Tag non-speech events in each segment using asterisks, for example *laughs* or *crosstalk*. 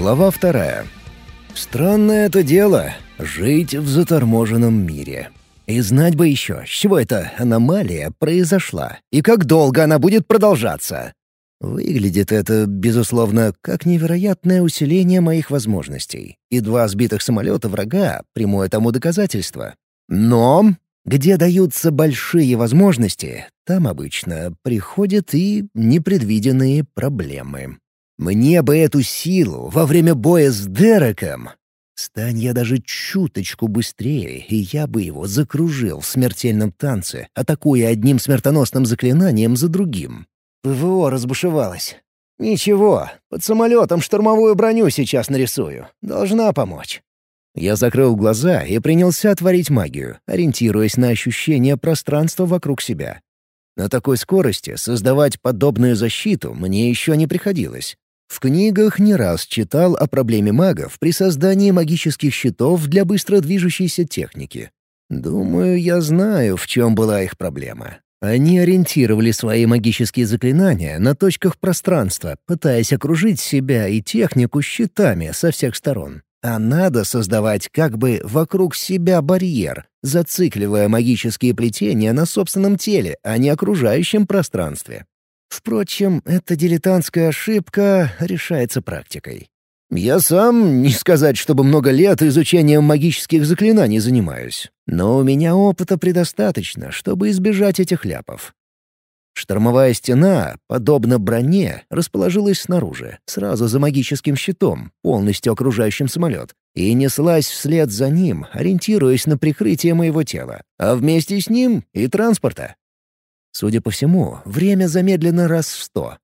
Глава вторая. Странное это дело — жить в заторможенном мире. И знать бы еще, с чего эта аномалия произошла, и как долго она будет продолжаться. Выглядит это, безусловно, как невероятное усиление моих возможностей. И два сбитых самолета врага — прямое тому доказательство. Но где даются большие возможности, там обычно приходят и непредвиденные проблемы. Мне бы эту силу во время боя с Дереком. Стань я даже чуточку быстрее, и я бы его закружил в смертельном танце, атакуя одним смертоносным заклинанием за другим. ПВО разбушевалось. «Ничего, под самолетом штурмовую броню сейчас нарисую. Должна помочь». Я закрыл глаза и принялся творить магию, ориентируясь на ощущение пространства вокруг себя. На такой скорости создавать подобную защиту мне еще не приходилось. В книгах не раз читал о проблеме магов при создании магических щитов для быстро движущейся техники. Думаю, я знаю, в чем была их проблема. Они ориентировали свои магические заклинания на точках пространства, пытаясь окружить себя и технику щитами со всех сторон. А надо создавать как бы вокруг себя барьер, зацикливая магические плетения на собственном теле, а не окружающем пространстве. Впрочем, эта дилетантская ошибка решается практикой. Я сам, не сказать, чтобы много лет изучением магических заклинаний занимаюсь, но у меня опыта предостаточно, чтобы избежать этих ляпов. Штормовая стена, подобно броне, расположилась снаружи, сразу за магическим щитом, полностью окружающим самолет, и неслась вслед за ним, ориентируясь на прикрытие моего тела, а вместе с ним и транспорта. Судя по всему, время замедлено раз в сто.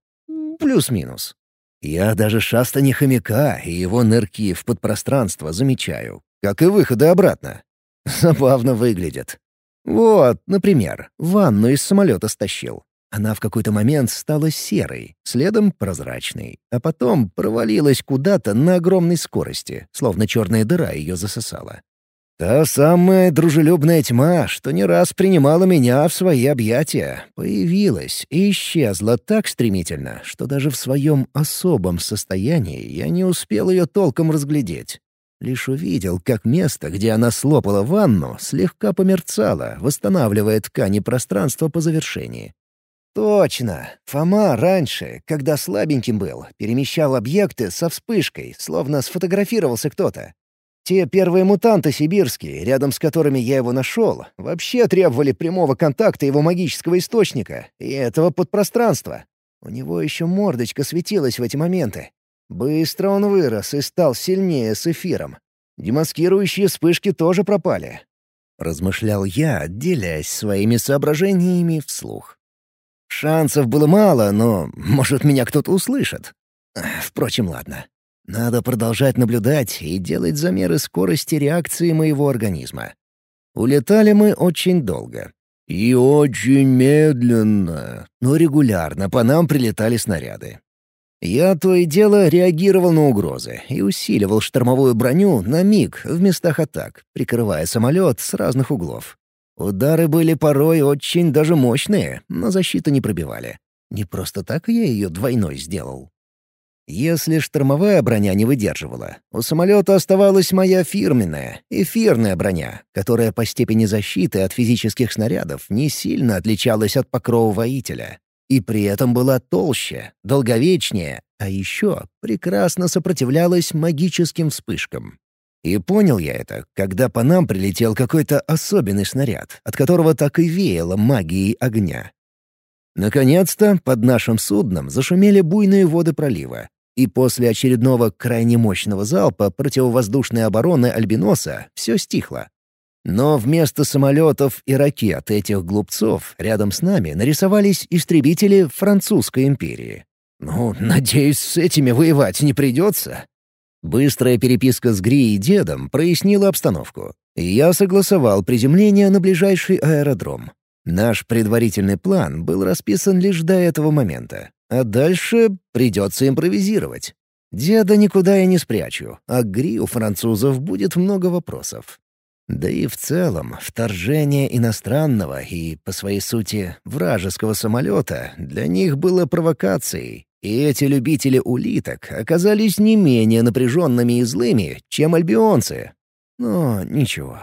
Плюс-минус. Я даже шастание хомяка и его нырки в подпространство замечаю, как и выходы обратно. *laughs* Забавно выглядит. Вот, например, ванну из самолета стащил. Она в какой-то момент стала серой, следом прозрачной, а потом провалилась куда-то на огромной скорости, словно черная дыра ее засосала. Та самая дружелюбная тьма, что не раз принимала меня в свои объятия, появилась и исчезла так стремительно, что даже в своем особом состоянии я не успел ее толком разглядеть. Лишь увидел, как место, где она слопала ванну, слегка померцало, восстанавливая ткани пространства по завершении. Точно. Фома раньше, когда слабеньким был, перемещал объекты со вспышкой, словно сфотографировался кто-то. Те первые мутанты сибирские, рядом с которыми я его нашел, вообще требовали прямого контакта его магического источника и этого подпространства. У него еще мордочка светилась в эти моменты. Быстро он вырос и стал сильнее с эфиром. Демаскирующие вспышки тоже пропали. Размышлял я, делясь своими соображениями вслух. Шансов было мало, но, может, меня кто-то услышит. Впрочем, ладно. Надо продолжать наблюдать и делать замеры скорости реакции моего организма. Улетали мы очень долго. И очень медленно, но регулярно по нам прилетали снаряды. Я то и дело реагировал на угрозы и усиливал штормовую броню на миг в местах атак, прикрывая самолет с разных углов. Удары были порой очень даже мощные, но защиту не пробивали. Не просто так я ее двойной сделал. Если штормовая броня не выдерживала, у самолета оставалась моя фирменная, эфирная броня, которая по степени защиты от физических снарядов не сильно отличалась от покрова воителя. И при этом была толще, долговечнее, а еще прекрасно сопротивлялась магическим вспышкам. И понял я это, когда по нам прилетел какой-то особенный снаряд, от которого так и веяло магией огня. Наконец-то под нашим судном зашумели буйные воды пролива, и после очередного крайне мощного залпа противовоздушной обороны Альбиноса все стихло. Но вместо самолетов и ракет этих глупцов рядом с нами нарисовались истребители французской империи. Ну, надеюсь, с этими воевать не придется. Быстрая переписка с Гри и дедом прояснила обстановку. Я согласовал приземление на ближайший аэродром. Наш предварительный план был расписан лишь до этого момента. А дальше придется импровизировать. Деда никуда я не спрячу, а Гри у французов будет много вопросов. Да и в целом, вторжение иностранного и, по своей сути, вражеского самолета для них было провокацией, И эти любители улиток оказались не менее напряженными и злыми, чем альбионцы. Но ничего.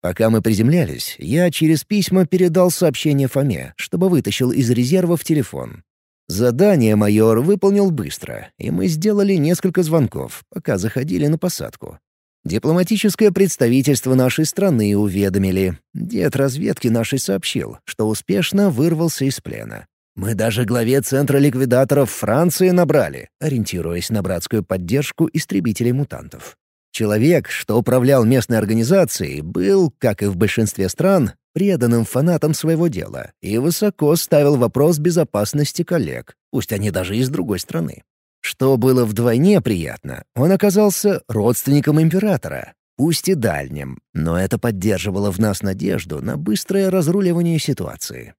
Пока мы приземлялись, я через письма передал сообщение Фоме, чтобы вытащил из резерва в телефон. Задание майор выполнил быстро, и мы сделали несколько звонков, пока заходили на посадку. Дипломатическое представительство нашей страны уведомили. Дед разведки нашей сообщил, что успешно вырвался из плена. Мы даже главе Центра ликвидаторов Франции набрали, ориентируясь на братскую поддержку истребителей-мутантов. Человек, что управлял местной организацией, был, как и в большинстве стран, преданным фанатом своего дела и высоко ставил вопрос безопасности коллег, пусть они даже из другой страны. Что было вдвойне приятно, он оказался родственником императора, пусть и дальним, но это поддерживало в нас надежду на быстрое разруливание ситуации.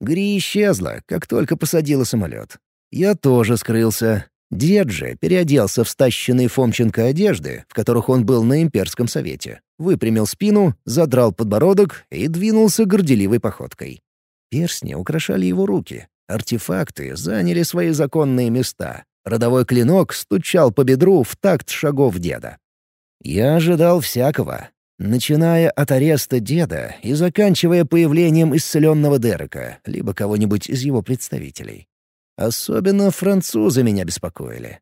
Гри исчезла, как только посадила самолет. Я тоже скрылся. Дед же переоделся в стащенные Фомченко одежды, в которых он был на имперском совете, выпрямил спину, задрал подбородок и двинулся горделивой походкой. Перстни украшали его руки. Артефакты заняли свои законные места. Родовой клинок стучал по бедру в такт шагов деда. Я ожидал всякого, Начиная от ареста деда и заканчивая появлением исцеленного Дерека, либо кого-нибудь из его представителей. Особенно французы меня беспокоили.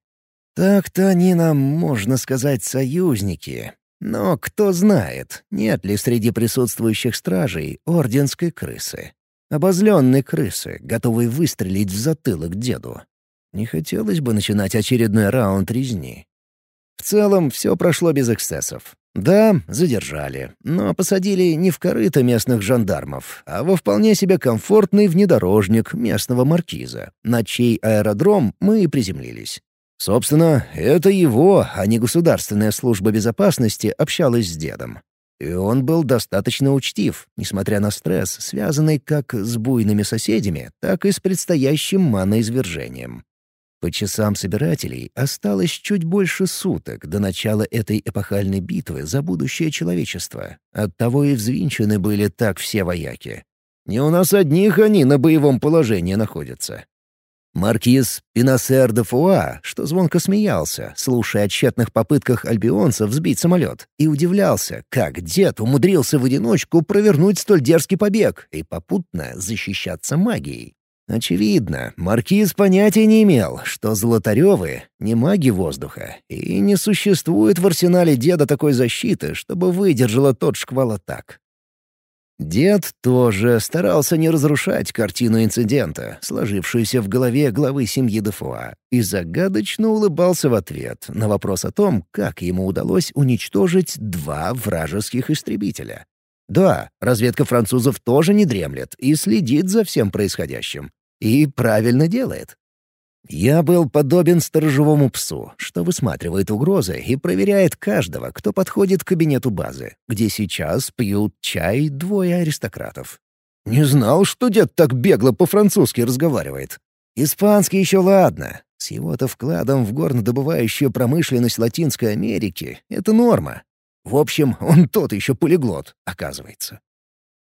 Так-то они нам, можно сказать, союзники. Но кто знает, нет ли среди присутствующих стражей орденской крысы. Обозленной крысы, готовой выстрелить в затылок деду. Не хотелось бы начинать очередной раунд резни. В целом, все прошло без эксцессов. Да, задержали, но посадили не в корыто местных жандармов, а во вполне себе комфортный внедорожник местного маркиза, на чей аэродром мы и приземлились. Собственно, это его, а не государственная служба безопасности, общалась с дедом. И он был достаточно учтив, несмотря на стресс, связанный как с буйными соседями, так и с предстоящим маноизвержением. По часам собирателей осталось чуть больше суток до начала этой эпохальной битвы за будущее человечества. Оттого и взвинчены были так все вояки. Не у нас одних они на боевом положении находятся. Маркиз Пинасер де Фуа, что звонко смеялся, слушая о тщетных попытках альбионцев сбить самолет, и удивлялся, как дед умудрился в одиночку провернуть столь дерзкий побег и попутно защищаться магией. Очевидно, маркиз понятия не имел, что Золотаревы — не маги воздуха, и не существует в арсенале деда такой защиты, чтобы выдержала тот шквал атак. Дед тоже старался не разрушать картину инцидента, сложившуюся в голове главы семьи Дефуа, и загадочно улыбался в ответ на вопрос о том, как ему удалось уничтожить два вражеских истребителя. Да, разведка французов тоже не дремлет и следит за всем происходящим. И правильно делает. Я был подобен сторожевому псу, что высматривает угрозы и проверяет каждого, кто подходит к кабинету базы, где сейчас пьют чай двое аристократов. Не знал, что дед так бегло по-французски разговаривает. Испанский еще ладно. С его-то вкладом в горнодобывающую промышленность Латинской Америки — это норма. В общем, он тот еще полиглот, оказывается.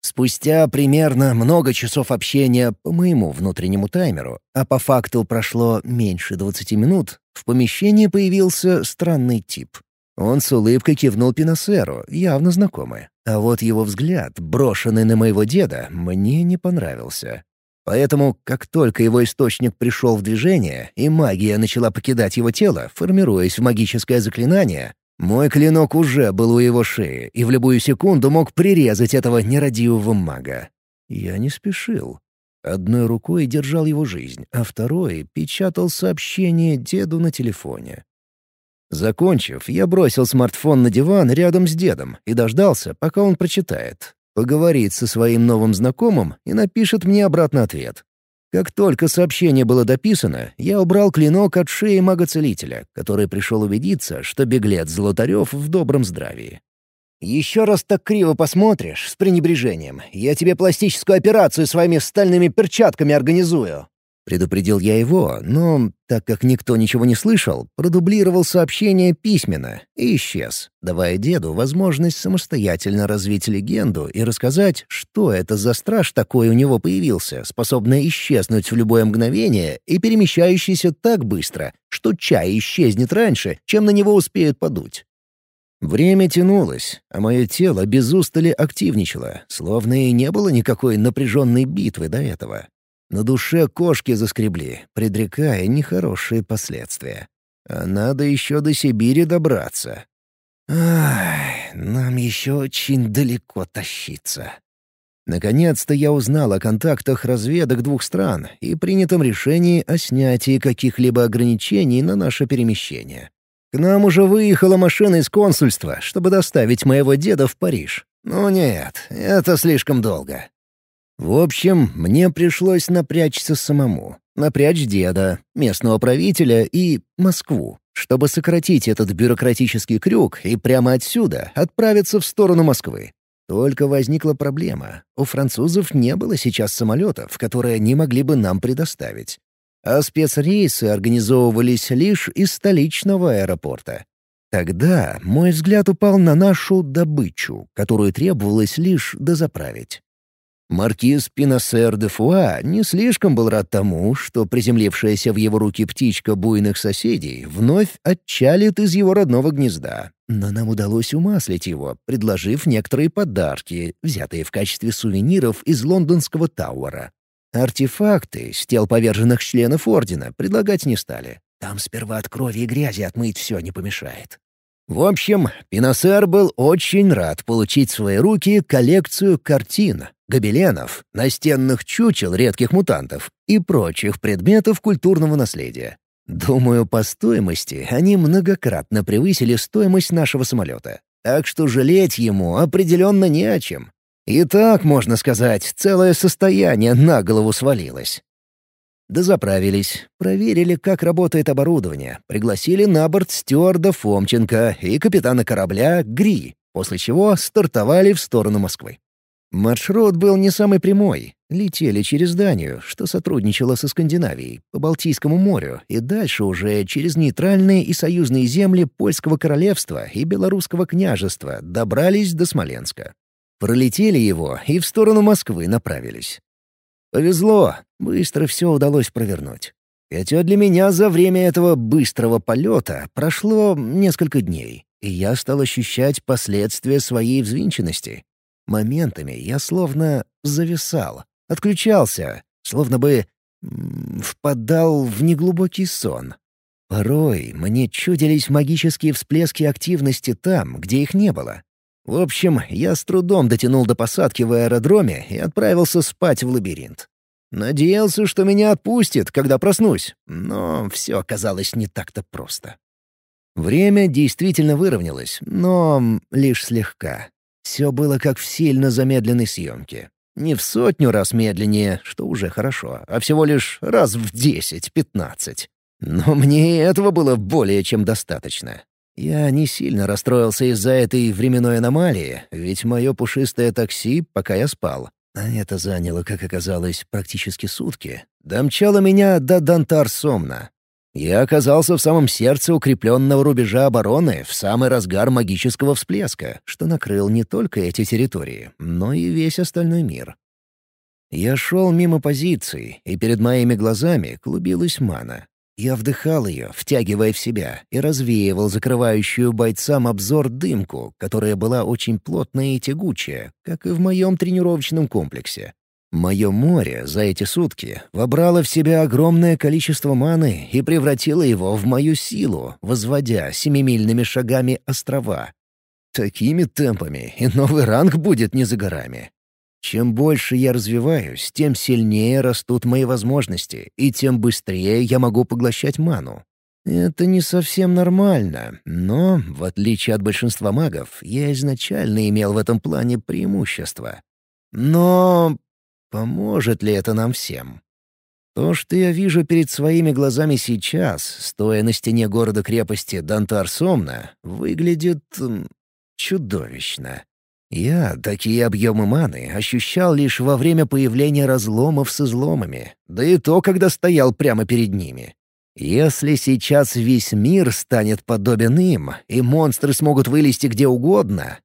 Спустя примерно много часов общения по моему внутреннему таймеру, а по факту прошло меньше 20 минут, в помещении появился странный тип. Он с улыбкой кивнул Пиносеру, явно знакомый. А вот его взгляд, брошенный на моего деда, мне не понравился. Поэтому, как только его источник пришел в движение, и магия начала покидать его тело, формируясь в магическое заклинание, мой клинок уже был у его шеи и в любую секунду мог прирезать этого нерадивого мага. Я не спешил. Одной рукой держал его жизнь, а второй печатал сообщение деду на телефоне. Закончив, я бросил смартфон на диван рядом с дедом и дождался, пока он прочитает. Поговорит со своим новым знакомым и напишет мне обратно ответ. Как только сообщение было дописано, я убрал клинок от шеи мага-целителя, который пришел убедиться, что беглец Золотарев в добром здравии. «Еще раз так криво посмотришь, с пренебрежением, я тебе пластическую операцию своими стальными перчатками организую», Предупредил я его, но, так как никто ничего не слышал, продублировал сообщение письменно и исчез, давая деду возможность самостоятельно развить легенду и рассказать, что это за страж такой у него появился, способный исчезнуть в любое мгновение и перемещающийся так быстро, что чай исчезнет раньше, чем на него успеют подуть. Время тянулось, а мое тело без устали активничало, словно и не было никакой напряженной битвы до этого. На душе кошки заскребли, предрекая нехорошие последствия. А надо еще до Сибири добраться. Ай, нам еще очень далеко тащиться. Наконец-то я узнал о контактах разведок двух стран и принятом решении о снятии каких-либо ограничений на наше перемещение. К нам уже выехала машина из консульства, чтобы доставить моего деда в Париж. Но нет, это слишком долго. В общем, мне пришлось напрячься самому. Напрячь деда, местного правителя и Москву, чтобы сократить этот бюрократический крюк и прямо отсюда отправиться в сторону Москвы. Только возникла проблема. У французов не было сейчас самолетов, которые они могли бы нам предоставить. А спецрейсы организовывались лишь из столичного аэропорта. Тогда мой взгляд упал на нашу добычу, которую требовалось лишь дозаправить. Маркиз Пиносер де Фуа не слишком был рад тому, что приземлившаяся в его руки птичка буйных соседей вновь отчалит из его родного гнезда. Но нам удалось умаслить его, предложив некоторые подарки, взятые в качестве сувениров из лондонского Тауэра. Артефакты с тел поверженных членов Ордена предлагать не стали. Там сперва от крови и грязи отмыть все не помешает. В общем, Пиносер был очень рад получить в свои руки коллекцию картин, гобеленов, настенных чучел редких мутантов и прочих предметов культурного наследия. Думаю, по стоимости они многократно превысили стоимость нашего самолета. Так что жалеть ему определенно не о чем. И так, можно сказать, целое состояние на голову свалилось. Дозаправились, проверили, как работает оборудование, пригласили на борт стюарда Фомченко и капитана корабля Гри, после чего стартовали в сторону Москвы. Маршрут был не самый прямой. Летели через Данию, что сотрудничало со Скандинавией, по Балтийскому морю и дальше уже через нейтральные и союзные земли Польского королевства и Белорусского княжества добрались до Смоленска. Пролетели его и в сторону Москвы направились. Повезло, быстро все удалось провернуть. Хотя для меня за время этого быстрого полета прошло несколько дней, и я стал ощущать последствия своей взвинченности. Моментами я словно зависал, отключался, словно бы впадал в неглубокий сон. Порой мне чудились магические всплески активности там, где их не было. В общем, я с трудом дотянул до посадки в аэродроме и отправился спать в лабиринт. Надеялся, что меня отпустит, когда проснусь, но все оказалось не так-то просто. Время действительно выровнялось, но лишь слегка. Все было как в сильно замедленной съемке. Не в сотню раз медленнее, что уже хорошо, а всего лишь раз в десять-пятнадцать. Но мне этого было более чем достаточно. Я не сильно расстроился из-за этой временной аномалии, ведь мое пушистое такси, пока я спал, а это заняло, как оказалось, практически сутки, домчало меня до Дантар-Сомна, я оказался в самом сердце укрепленного рубежа обороны в самый разгар магического всплеска, что накрыл не только эти территории, но и весь остальной мир. Я шел мимо позиций, и перед моими глазами клубилась мана. Я вдыхал ее, втягивая в себя, и развеивал закрывающую бойцам обзор дымку, которая была очень плотная и тягучая, как и в моем тренировочном комплексе. Мое море за эти сутки вобрало в себя огромное количество маны и превратило его в мою силу, возводя семимильными шагами острова. Такими темпами и новый ранг будет не за горами. Чем больше я развиваюсь, тем сильнее растут мои возможности, и тем быстрее я могу поглощать ману. Это не совсем нормально, но, в отличие от большинства магов, я изначально имел в этом плане преимущество. Но Поможет ли это нам всем? То, что я вижу перед своими глазами сейчас, стоя на стене города-крепости Дантар-Сомна, выглядит... чудовищно. Я такие объемы маны ощущал лишь во время появления разломов с изломами, да и то, когда стоял прямо перед ними. Если сейчас весь мир станет подобен им, и монстры смогут вылезти где угодно,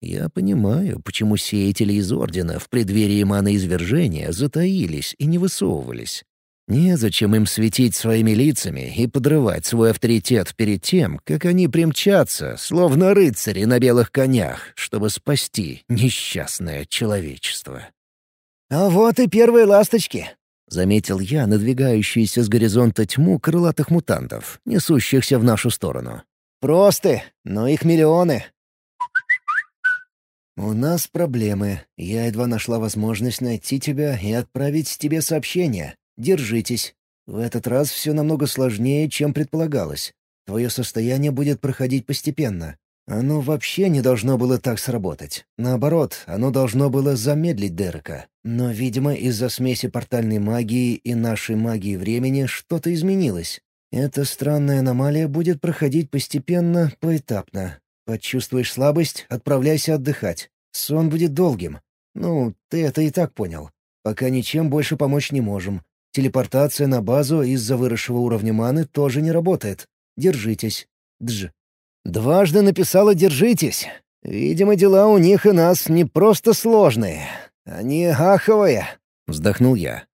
я понимаю, почему сеятели из Ордена в преддверии маноизвержения затаились и не высовывались. Незачем им светить своими лицами и подрывать свой авторитет перед тем, как они примчатся, словно рыцари на белых конях, чтобы спасти несчастное человечество. «А вот и первые ласточки», — заметил я надвигающуюся с горизонта тьму крылатых мутантов, несущихся в нашу сторону. «Просты, но их миллионы». «У нас проблемы. Я едва нашла возможность найти тебя и отправить тебе сообщение. Держитесь. В этот раз все намного сложнее, чем предполагалось. Твое состояние будет проходить постепенно. Оно вообще не должно было так сработать. Наоборот, оно должно было замедлить Дерека. Но, видимо, из-за смеси портальной магии и нашей магии времени что-то изменилось. Эта странная аномалия будет проходить постепенно, поэтапно. Почувствуешь слабость — отправляйся отдыхать. Сон будет долгим. Ну, ты это и так понял. Пока ничем больше помочь не можем. Телепортация на базу из-за выросшего уровня маны тоже не работает. Держитесь. Дж. Дважды написала «держитесь». Видимо, дела у них и нас не просто сложные. Они аховые. Вздохнул я.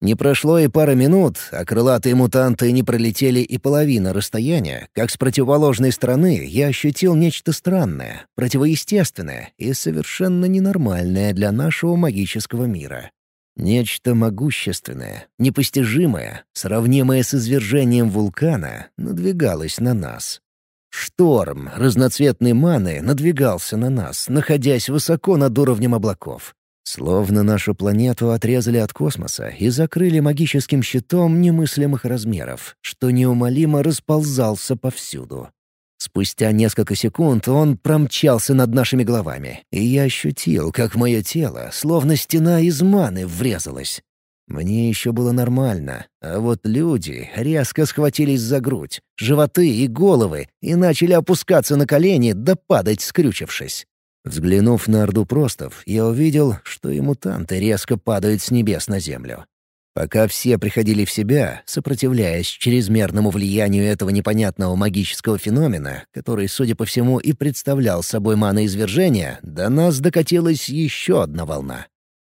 Не прошло и пара минут, а крылатые мутанты не пролетели и половина расстояния, как с противоположной стороны я ощутил нечто странное, противоестественное и совершенно ненормальное для нашего магического мира. Нечто могущественное, непостижимое, сравнимое с извержением вулкана, надвигалось на нас. Шторм разноцветной маны надвигался на нас, находясь высоко над уровнем облаков. Словно нашу планету отрезали от космоса и закрыли магическим щитом немыслимых размеров, что неумолимо расползался повсюду. Спустя несколько секунд он промчался над нашими головами, и я ощутил, как мое тело, словно стена из маны, врезалось. Мне еще было нормально, а вот люди резко схватились за грудь, животы и головы и начали опускаться на колени да падать, скрючившись. Взглянув на Орду Простов, я увидел, что и мутанты резко падают с небес на землю. Пока все приходили в себя, сопротивляясь чрезмерному влиянию этого непонятного магического феномена, который, судя по всему, и представлял собой маноизвержение, до нас докатилась еще одна волна.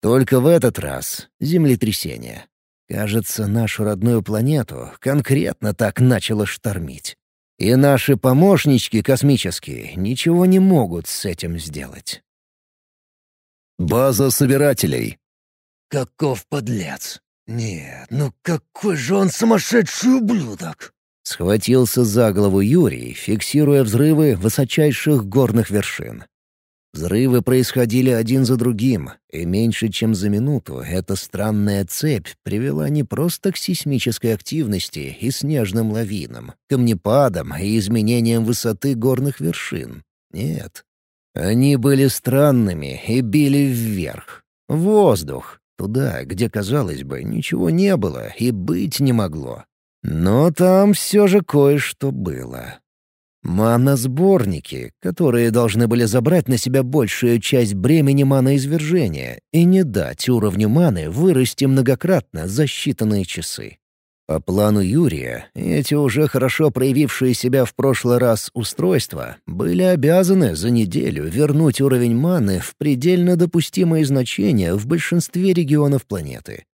Только в этот раз — землетрясение. Кажется, нашу родную планету конкретно так начало штормить. И наши помощнички космические ничего не могут с этим сделать. База собирателей. «Каков подлец!» «Нет, ну какой же он сумасшедший ублюдок!» Схватился за голову Юрий, фиксируя взрывы высочайших горных вершин. Взрывы происходили один за другим, и меньше чем за минуту эта странная цепь привела не просто к сейсмической активности и снежным лавинам, камнепадам и изменениям высоты горных вершин. Нет. Они были странными и били вверх. Воздух, Туда, где, казалось бы, ничего не было и быть не могло. Но там все же кое-что было. Маносборники, которые должны были забрать на себя большую часть бремени маноизвержения и не дать уровню маны вырасти многократно за считанные часы. По плану Юрия, эти уже хорошо проявившие себя в прошлый раз устройства были обязаны за неделю вернуть уровень маны в предельно допустимые значения в большинстве регионов планеты.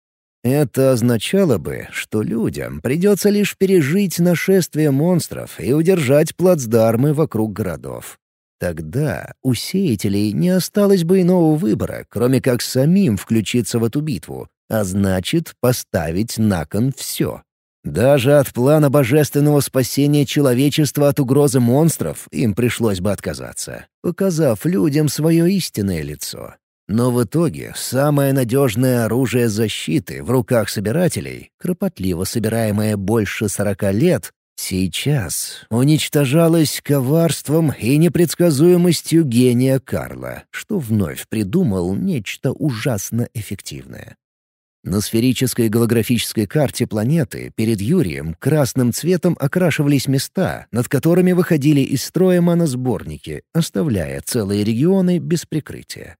Это означало бы, что людям придется лишь пережить нашествие монстров и удержать плацдармы вокруг городов. Тогда у сеятелей не осталось бы иного выбора, кроме как самим включиться в эту битву, а значит, поставить на кон все. Даже от плана божественного спасения человечества от угрозы монстров им пришлось бы отказаться, показав людям свое истинное лицо. Но в итоге самое надежное оружие защиты в руках собирателей, кропотливо собираемое больше сорока лет, сейчас уничтожалось коварством и непредсказуемостью гения Карла, что вновь придумал нечто ужасно эффективное. На сферической голографической карте планеты перед Юрием красным цветом окрашивались места, над которыми выходили из строя маносборники, оставляя целые регионы без прикрытия.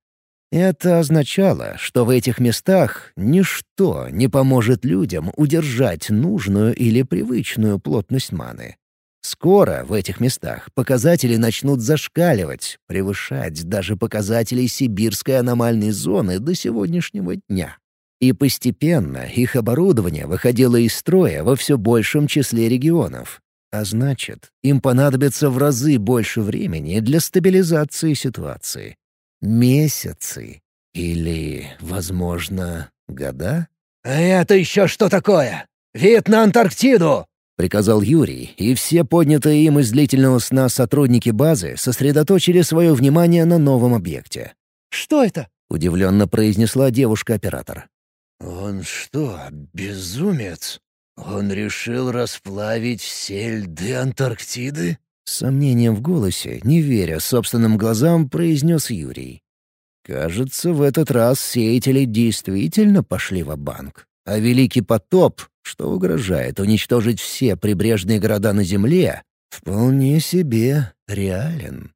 Это означало, что в этих местах ничто не поможет людям удержать нужную или привычную плотность маны. Скоро в этих местах показатели начнут зашкаливать, превышать даже показатели сибирской аномальной зоны до сегодняшнего дня. И постепенно их оборудование выходило из строя во все большем числе регионов. А значит, им понадобится в разы больше времени для стабилизации ситуации. Месяцы. Или, возможно, года? «Это еще что такое? Вид на Антарктиду!» — приказал Юрий, и все поднятые им из длительного сна сотрудники базы сосредоточили свое внимание на новом объекте. «Что это?» — удивленно произнесла девушка-оператор. «Он что, безумец? Он решил расплавить все льды Антарктиды?» С сомнением в голосе, не веря собственным глазам, произнес Юрий. Кажется, в этот раз сеятели действительно пошли в банк а Великий потоп, что угрожает уничтожить все прибрежные города на Земле, вполне себе реален.